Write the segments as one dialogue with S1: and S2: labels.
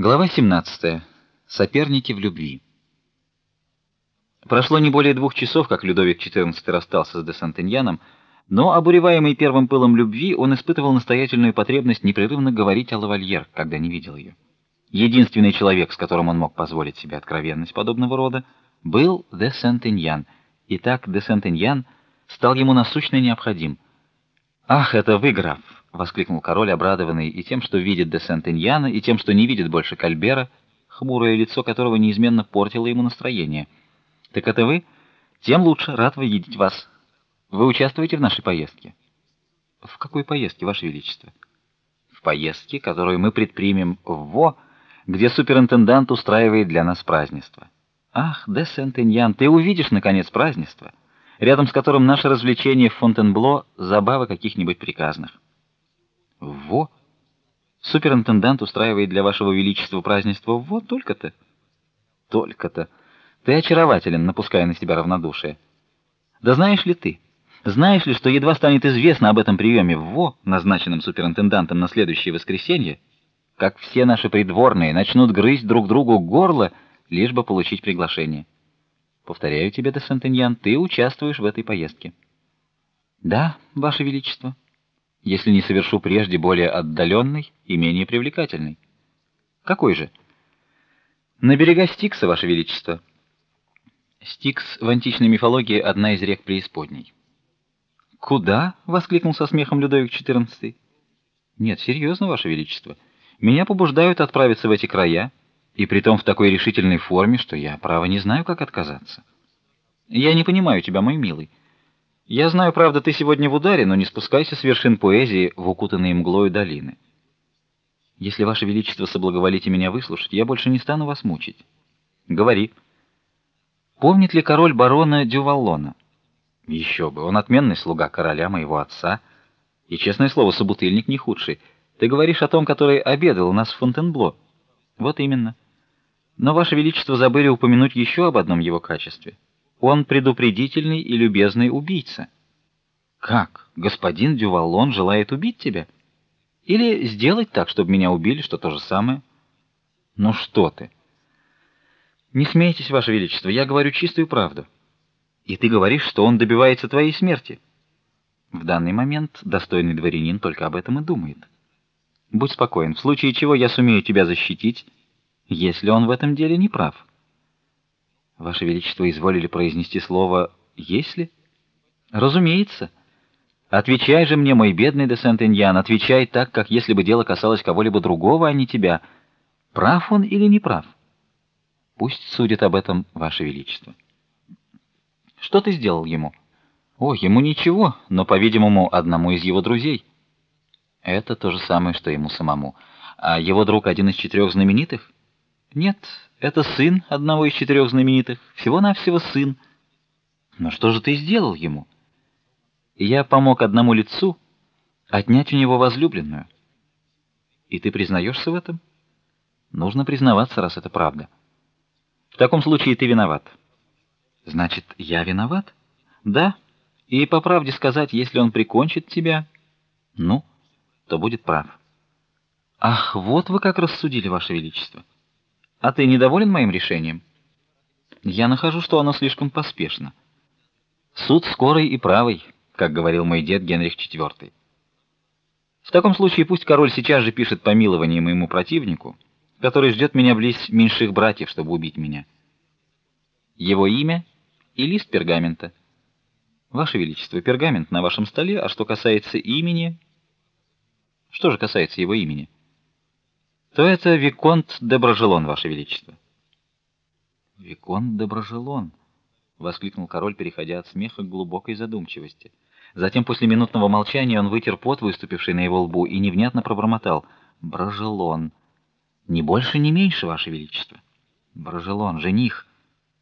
S1: Глава 17. Соперники в любви. Прошло не более двух часов, как Людовик XIV расстался с де Сантеньяном, но обуреваемый первым пылом любви, он испытывал настоятельную потребность непрерывно говорить о лавальер, когда не видел ее. Единственный человек, с которым он мог позволить себе откровенность подобного рода, был де Сантеньян. И так де Сантеньян стал ему насущно необходим. Ах, это вы, граф, воскликнул король, обрадованный и тем, что видит де Сентеньяна, и тем, что не видит больше Кальбера, хмурое лицо которого неизменно портило ему настроение. Так это вы? Тем лучше, рад видеть вас. Вы участвуете в нашей поездке? В какой поездке, ваше величество? В поездке, которую мы предпримем в Во, где суперинтендант устраивает для нас празднество. Ах, де Сентеньян, ты увидишь наконец празднество, рядом с которым наше развлечение в Фонтенбло забавы каких-нибудь приказных. Во. Суперинтендант устраивает для вашего величества празднество вот только-то. Только-то. Ты очарователен, напуская на себя равнодушие. Да знаешь ли ты? Знаешь ли, что едва станет известно об этом приеме Во, назначенном суперинтендантом на следующее воскресенье, как все наши придворные начнут грызть друг другу горло, лишь бы получить приглашение. Повторяю тебе, де Сентеньян, ты участвуешь в этой поездке. Да, ваше величество если не совершу прежде более отдаленный и менее привлекательный. Какой же? На берега Стикса, ваше величество. Стикс в античной мифологии одна из рек преисподней. Куда? воскликнул со смехом Людовик XIV. Нет, серьезно, ваше величество. Меня побуждают отправиться в эти края, и притом в такой решительной форме, что я право не знаю, как отказаться. Я не понимаю тебя, мой милый. Я знаю, правда, ты сегодня в ударе, но не спускайся с вершин поэзии в укутанные мглою долины. Если ваше величество соблаговолите меня выслушать, я больше не стану вас мучить. Говори. Помнит ли король барона Дюваллона? Еще бы, он отменный слуга короля моего отца, и честное слово, собутыльник не худший. Ты говоришь о том, который обедал у нас в Фонтенбло. Вот именно. Но ваше величество забыли упомянуть еще об одном его качестве. Он предупредительный и любезный убийца. Как? Господин Дюваллон желает убить тебя? Или сделать так, чтобы меня убили, что то же самое? Ну что ты? Не смейтесь, ваше величество, я говорю чистую правду. И ты говоришь, что он добивается твоей смерти. В данный момент достойный дворянин только об этом и думает. Будь спокоен, в случае чего я сумею тебя защитить, если он в этом деле не прав. Ваше величество изволили произнести слово если? Разумеется. Отвечай же мне, мой бедный де Сентеньян, отвечай так, как если бы дело касалось кого-либо другого, а не тебя. Прав он или не прав? Пусть судит об этом ваше величество. Что ты сделал ему? О, ему ничего, но, по-видимому, одному из его друзей. Это то же самое, что ему самому. А его друг один из четырех знаменитых? Нет, это сын одного из четырех знаменитых, всего-навсего сын. Но что же ты сделал ему? Я помог одному лицу отнять у него возлюбленную. И ты признаешься в этом? Нужно признаваться, раз это правда. В таком случае ты виноват. Значит, я виноват? Да. И по правде сказать, если он прикончит тебя, ну, то будет прав. Ах, вот вы как рассудили, ваше величество. А ты недоволен моим решением? Я нахожу, что оно слишком поспешно. Суд скорый и правый, как говорил мой дед Генрих IV. В таком случае пусть король сейчас же пишет помилование моему противнику, который ждет меня близ меньших братьев, чтобы убить меня. Его имя и лист пергамента. Ваше величество, пергамент на вашем столе, а что касается имени, что же касается его имени? То это виконт де Брожелон, ваше величество. Виконт де Брожелон, воскликнул король, переходя от смеха к глубокой задумчивости. Затем после минутного молчания он вытер пот, выступивший на его лбу, и невнятно пробормотал: "Брожелон. Не больше, не меньше, ваше величество. Брожелон, жених.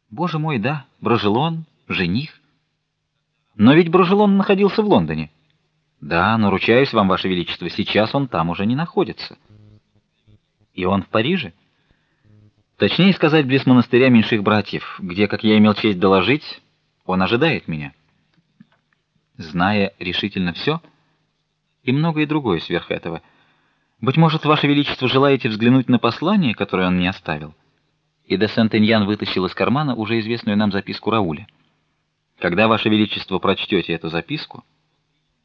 S1: Боже мой, да, Брожелон, жених. Но ведь Брожелон находился в Лондоне. Да, но ручаюсь вам, ваше величество, сейчас он там уже не находится. И он в Париже? Точнее сказать, близ монастыря меньших братьев, где, как я имел честь доложить, он ожидает меня. Зная решительно все и многое другое сверх этого, Быть может, ваше величество желаете взглянуть на послание, которое он мне оставил? И де Сентеньян вытащил из кармана уже известную нам записку Рауля. Когда ваше величество прочтете эту записку,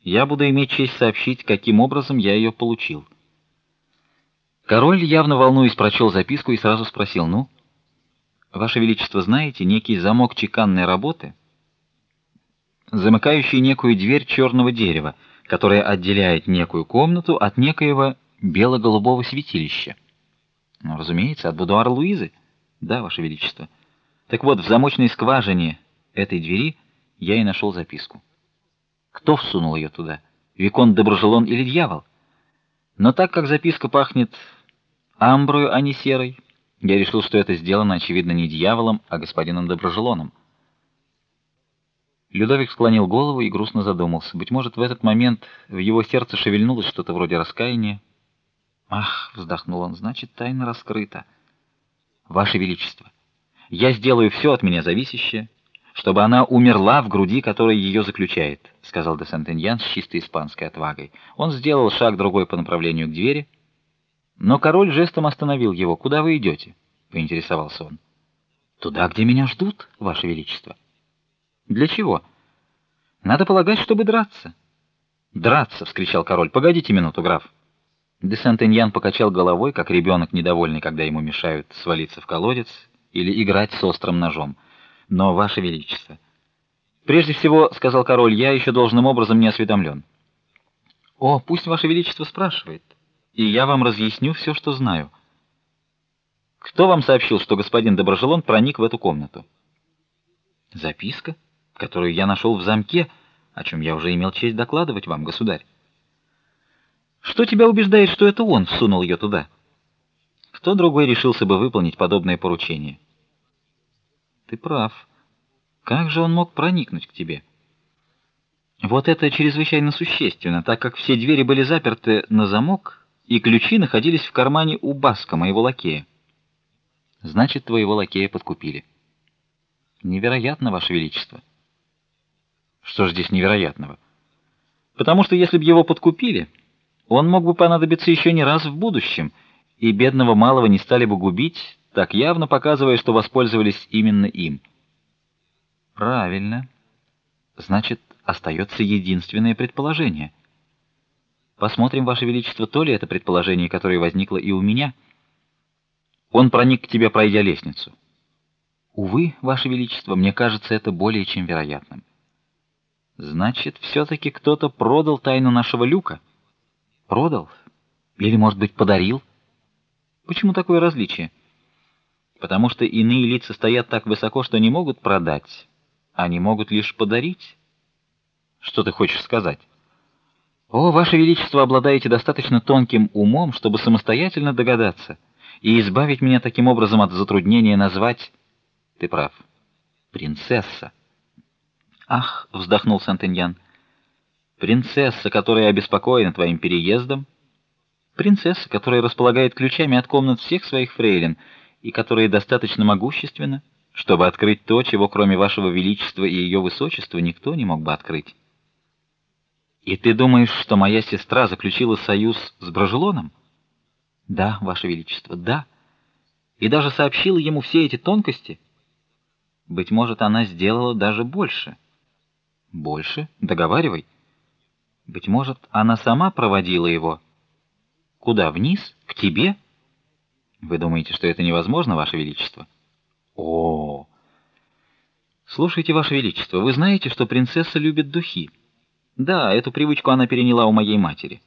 S1: я буду иметь честь сообщить, каким образом я ее получил. Король, явно волнуясь, прочел записку и сразу спросил: "Ну, ваше величество, знаете некий замок чеканной работы, замыкающий некую дверь черного дерева, которая отделяет некую комнату от некоего бело-голубого святилища?" Ну, разумеется, от будуара Луизы. Да, ваше величество. Так вот, в замочной скважине этой двери я и нашел записку. Кто всунул ее туда? Викон Доброжелон или дьявол? Но так как записка пахнет амброю, а не серой, я решил, что это сделано очевидно не дьяволом, а господином Доброжелоном. Людовик склонил голову и грустно задумался. Быть может, в этот момент в его сердце шевельнулось что-то вроде раскаяния. Ах, вздохнул он, значит, тайна раскрыта. Ваше величество, я сделаю все от меня зависящее, чтобы она умерла в груди, которая ее заключает, сказал де Сентеньян с чистой испанской отвагой. Он сделал шаг другой по направлению к двери, но король жестом остановил его. Куда вы идете? поинтересовался он. Туда, где меня ждут, ваше величество. Для чего? Надо полагать, чтобы драться. Драться, вскричал король. Погодите минуту, граф. Де Сентеньян покачал головой, как ребенок недовольный, когда ему мешают свалиться в колодец или играть с острым ножом. Но ваше величество, прежде всего, сказал король, я еще должным образом не осведомлен. О, пусть ваше величество спрашивает, и я вам разъясню все, что знаю. Кто вам сообщил, что господин Доброжелон проник в эту комнату? Записка, которую я нашел в замке, о чем я уже имел честь докладывать вам, государь. Что тебя убеждает, что это он всунул ее туда? Кто другой решился бы выполнить подобное поручение? Ты прав. Как же он мог проникнуть к тебе? Вот это чрезвычайно существенно, так как все двери были заперты на замок, и ключи находились в кармане у Баска, моего лакея. Значит, твоего лакея подкупили. Невероятно, ваше величество. Что ж здесь невероятного? Потому что если бы его подкупили, он мог бы понадобиться еще не раз в будущем, и бедного малого не стали бы губить, так явно показывая, что воспользовались именно им. Правильно. Значит, остается единственное предположение. Посмотрим, ваше величество, то ли это предположение, которое возникло и у меня. Он проник к тебе, пройдя лестницу. Увы, ваше величество, мне кажется это более чем вероятным. Значит, все таки кто-то продал тайну нашего люка. Продал или, может быть, подарил? Почему такое различие? Потому что иные лица стоят так высоко, что не могут продать, они могут лишь подарить. Что ты хочешь сказать? О, ваше величество, обладаете достаточно тонким умом, чтобы самостоятельно догадаться и избавить меня таким образом от затруднения назвать Ты прав. Принцесса. Ах, вздохнул Сантеньян. Принцесса, которая обеспокоена твоим переездом, принцесса, которая располагает ключами от комнат всех своих фрейлин и которая достаточно могущественна, чтобы открыть то, чего кроме вашего величества и ее высочества никто не мог бы открыть. И ты думаешь, что моя сестра заключила союз с Брожелоном? Да, ваше величество, да. И даже сообщила ему все эти тонкости. Быть может, она сделала даже больше. Больше? Договаривай. Быть может, она сама проводила его куда вниз, к тебе? Вы думаете, что это невозможно, ваше величество? О. Слушайте, ваше величество, вы знаете, что принцесса любит духи? Да, эту привычку она переняла у моей матери.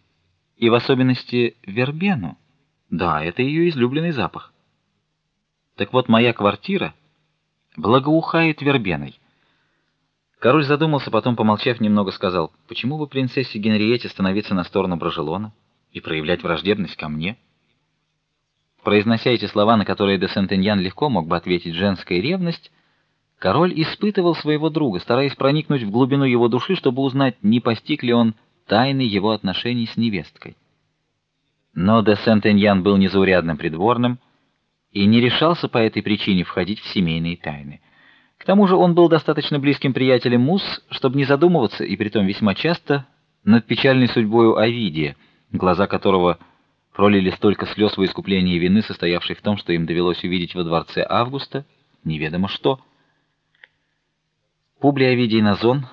S1: И в особенности вербену. Да, это ее излюбленный запах. Так вот, моя квартира благоухает вербеной. Король задумался, потом, помолчав немного, сказал: "Почему бы принцессе Генриетте становиться на сторону Брожелона и проявлять враждебность ко мне?" Произнося эти слова, на которые де Сентеньян легко мог бы ответить женская ревность, король испытывал своего друга, стараясь проникнуть в глубину его души, чтобы узнать, не постиг ли он тайны его отношений с невесткой. Но де Сентеньян был незаурядным придворным и не решался по этой причине входить в семейные тайны. К тому же он был достаточно близким приятелем Мус, чтобы не задумываться, и притом весьма часто, над печальной судьбой Овидия, глаза которого пролили столько слез во искупление вины, состоявшей в том, что им довелось увидеть во дворце Августа неведомо что. Публий Овидий Назон,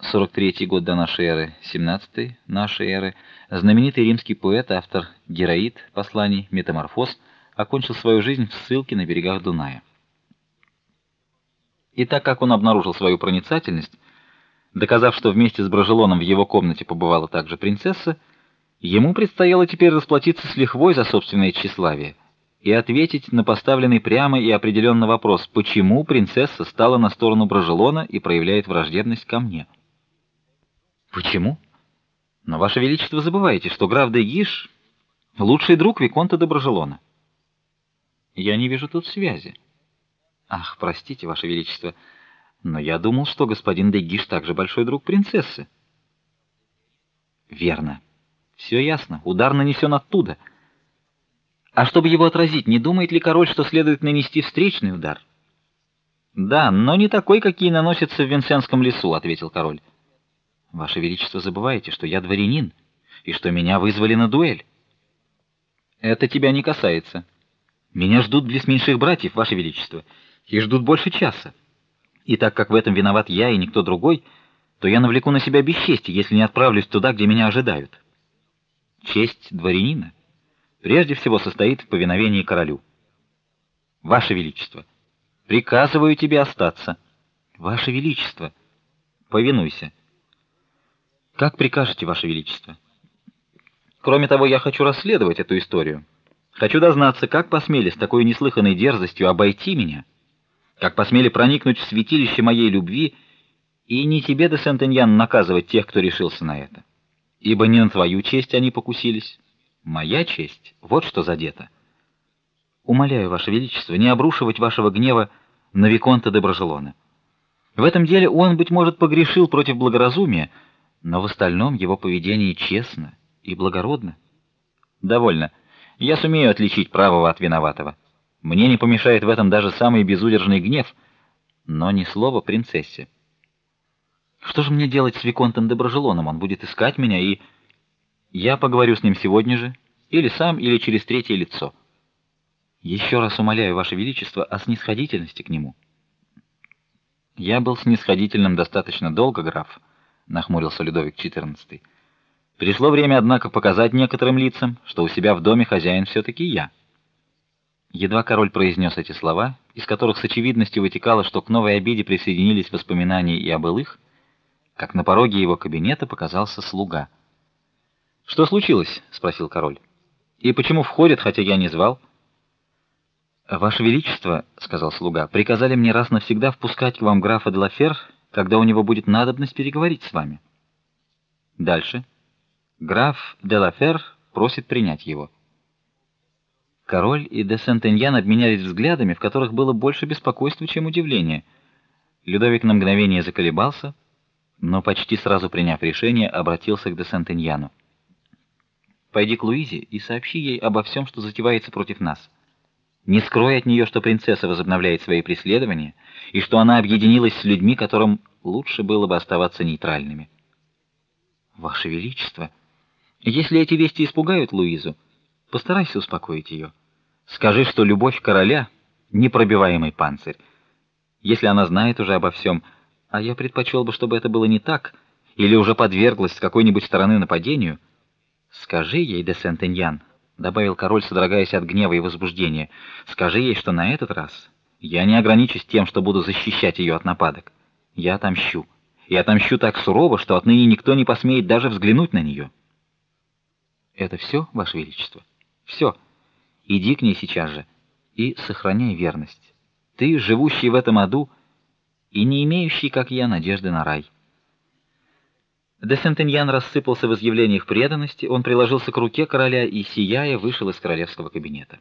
S1: 43 год до нашей эры, 17 нашей эры, знаменитый римский поэт, автор Героид, посланий, Метаморфоз, окончил свою жизнь в ссылке на берегах Дуная. И так как он обнаружил свою проницательность, доказав, что вместе с Брожелоном в его комнате побывала также принцесса, Ему предстояло теперь расплатиться с лихвой за собственное тщеславие и ответить на поставленный прямо и определенно вопрос: почему принцесса стала на сторону Брожелона и проявляет враждебность ко мне? Почему? Но ваше величество забываете, что граф де Гиш лучший друг виконта де Брожелона. Я не вижу тут связи. Ах, простите, ваше величество, но я думал, что господин де Гиш также большой друг принцессы. Верно. Все ясно. Удар нанесен оттуда. А чтобы его отразить, не думает ли король, что следует нанести встречный удар? Да, но не такой, какие наносятся в Винсенском лесу, ответил король. Ваше величество, забываете, что я дворянин и что меня вызвали на дуэль. Это тебя не касается. Меня ждут близ меньших братьев, ваше величество, и ждут больше часа. И так как в этом виноват я и никто другой, то я навлеку на себя бесчестие, если не отправлюсь туда, где меня ожидают. Честь дворянина прежде всего состоит в повиновении королю. Ваше величество, приказываю тебе остаться. Ваше величество, повинуйся. Как прикажете, ваше величество? Кроме того, я хочу расследовать эту историю. Хочу дознаться, как посмели с такой неслыханной дерзостью обойти меня, как посмели проникнуть в святилище моей любви, и не тебе, де Сентеньян, наказывать тех, кто решился на это ибо не на твою честь они покусились. Моя честь вот что задета. Умоляю, ваше величество, не обрушивать вашего гнева на виконта де Брожелона. В этом деле он быть может погрешил против благоразумия, но в остальном его поведение честно и благородно. Довольно. Я сумею отличить правого от виноватого. Мне не помешает в этом даже самый безудержный гнев, но ни слова принцессе. Что же мне делать с виконтом де Брожелоном? Он будет искать меня, и я поговорю с ним сегодня же, или сам, или через третье лицо. Еще раз умоляю ваше величество о снисходительности к нему. Я был снисходительным достаточно долго, граф, нахмурился Людовик XIV. Пришло время, однако, показать некоторым лицам, что у себя в доме хозяин все таки я. Едва король произнес эти слова, из которых с очевидностью вытекало, что к новой обиде присоединились воспоминания и о былых, как на пороге его кабинета показался слуга. "Что случилось?" спросил король. "И почему входит, хотя я не звал?" "Ваше величество", сказал слуга, "приказали мне раз навсегда впускать к вам графа де Лафер, когда у него будет надобность переговорить с вами". Дальше. Граф де Лафер просит принять его. Король и де Сентеньян обменялись взглядами, в которых было больше беспокойства, чем удивления. Людовик на мгновение заколебался, но почти сразу приняв решение, обратился к де Сентеньяну. Пойди к Луизе и сообщи ей обо всем, что затевается против нас. Не скрой от нее, что принцесса возобновляет свои преследования и что она объединилась с людьми, которым лучше было бы оставаться нейтральными. Ваше величество, если эти вести испугают Луизу, постарайся успокоить ее. Скажи, что любовь короля непробиваемый панцирь. Если она знает уже обо всем, а я предпочел бы, чтобы это было не так, или уже подверглась с какой-нибудь стороны нападению. Скажи ей, де Сентеньян, добавил король, содрогаясь от гнева и возбуждения. Скажи ей, что на этот раз я не ограничусь тем, что буду защищать ее от нападок. Я отомщу. И отомщу так сурово, что отныне никто не посмеет даже взглянуть на нее. Это все, ваше величество. Все. Иди к ней сейчас же и сохраняй верность. Ты, живущий в этом аду, и не имеющий, как я, надежды на рай. Де Сентеньян рассыпался в изъявлениях преданности, он приложился к руке короля и сияя вышел из королевского кабинета.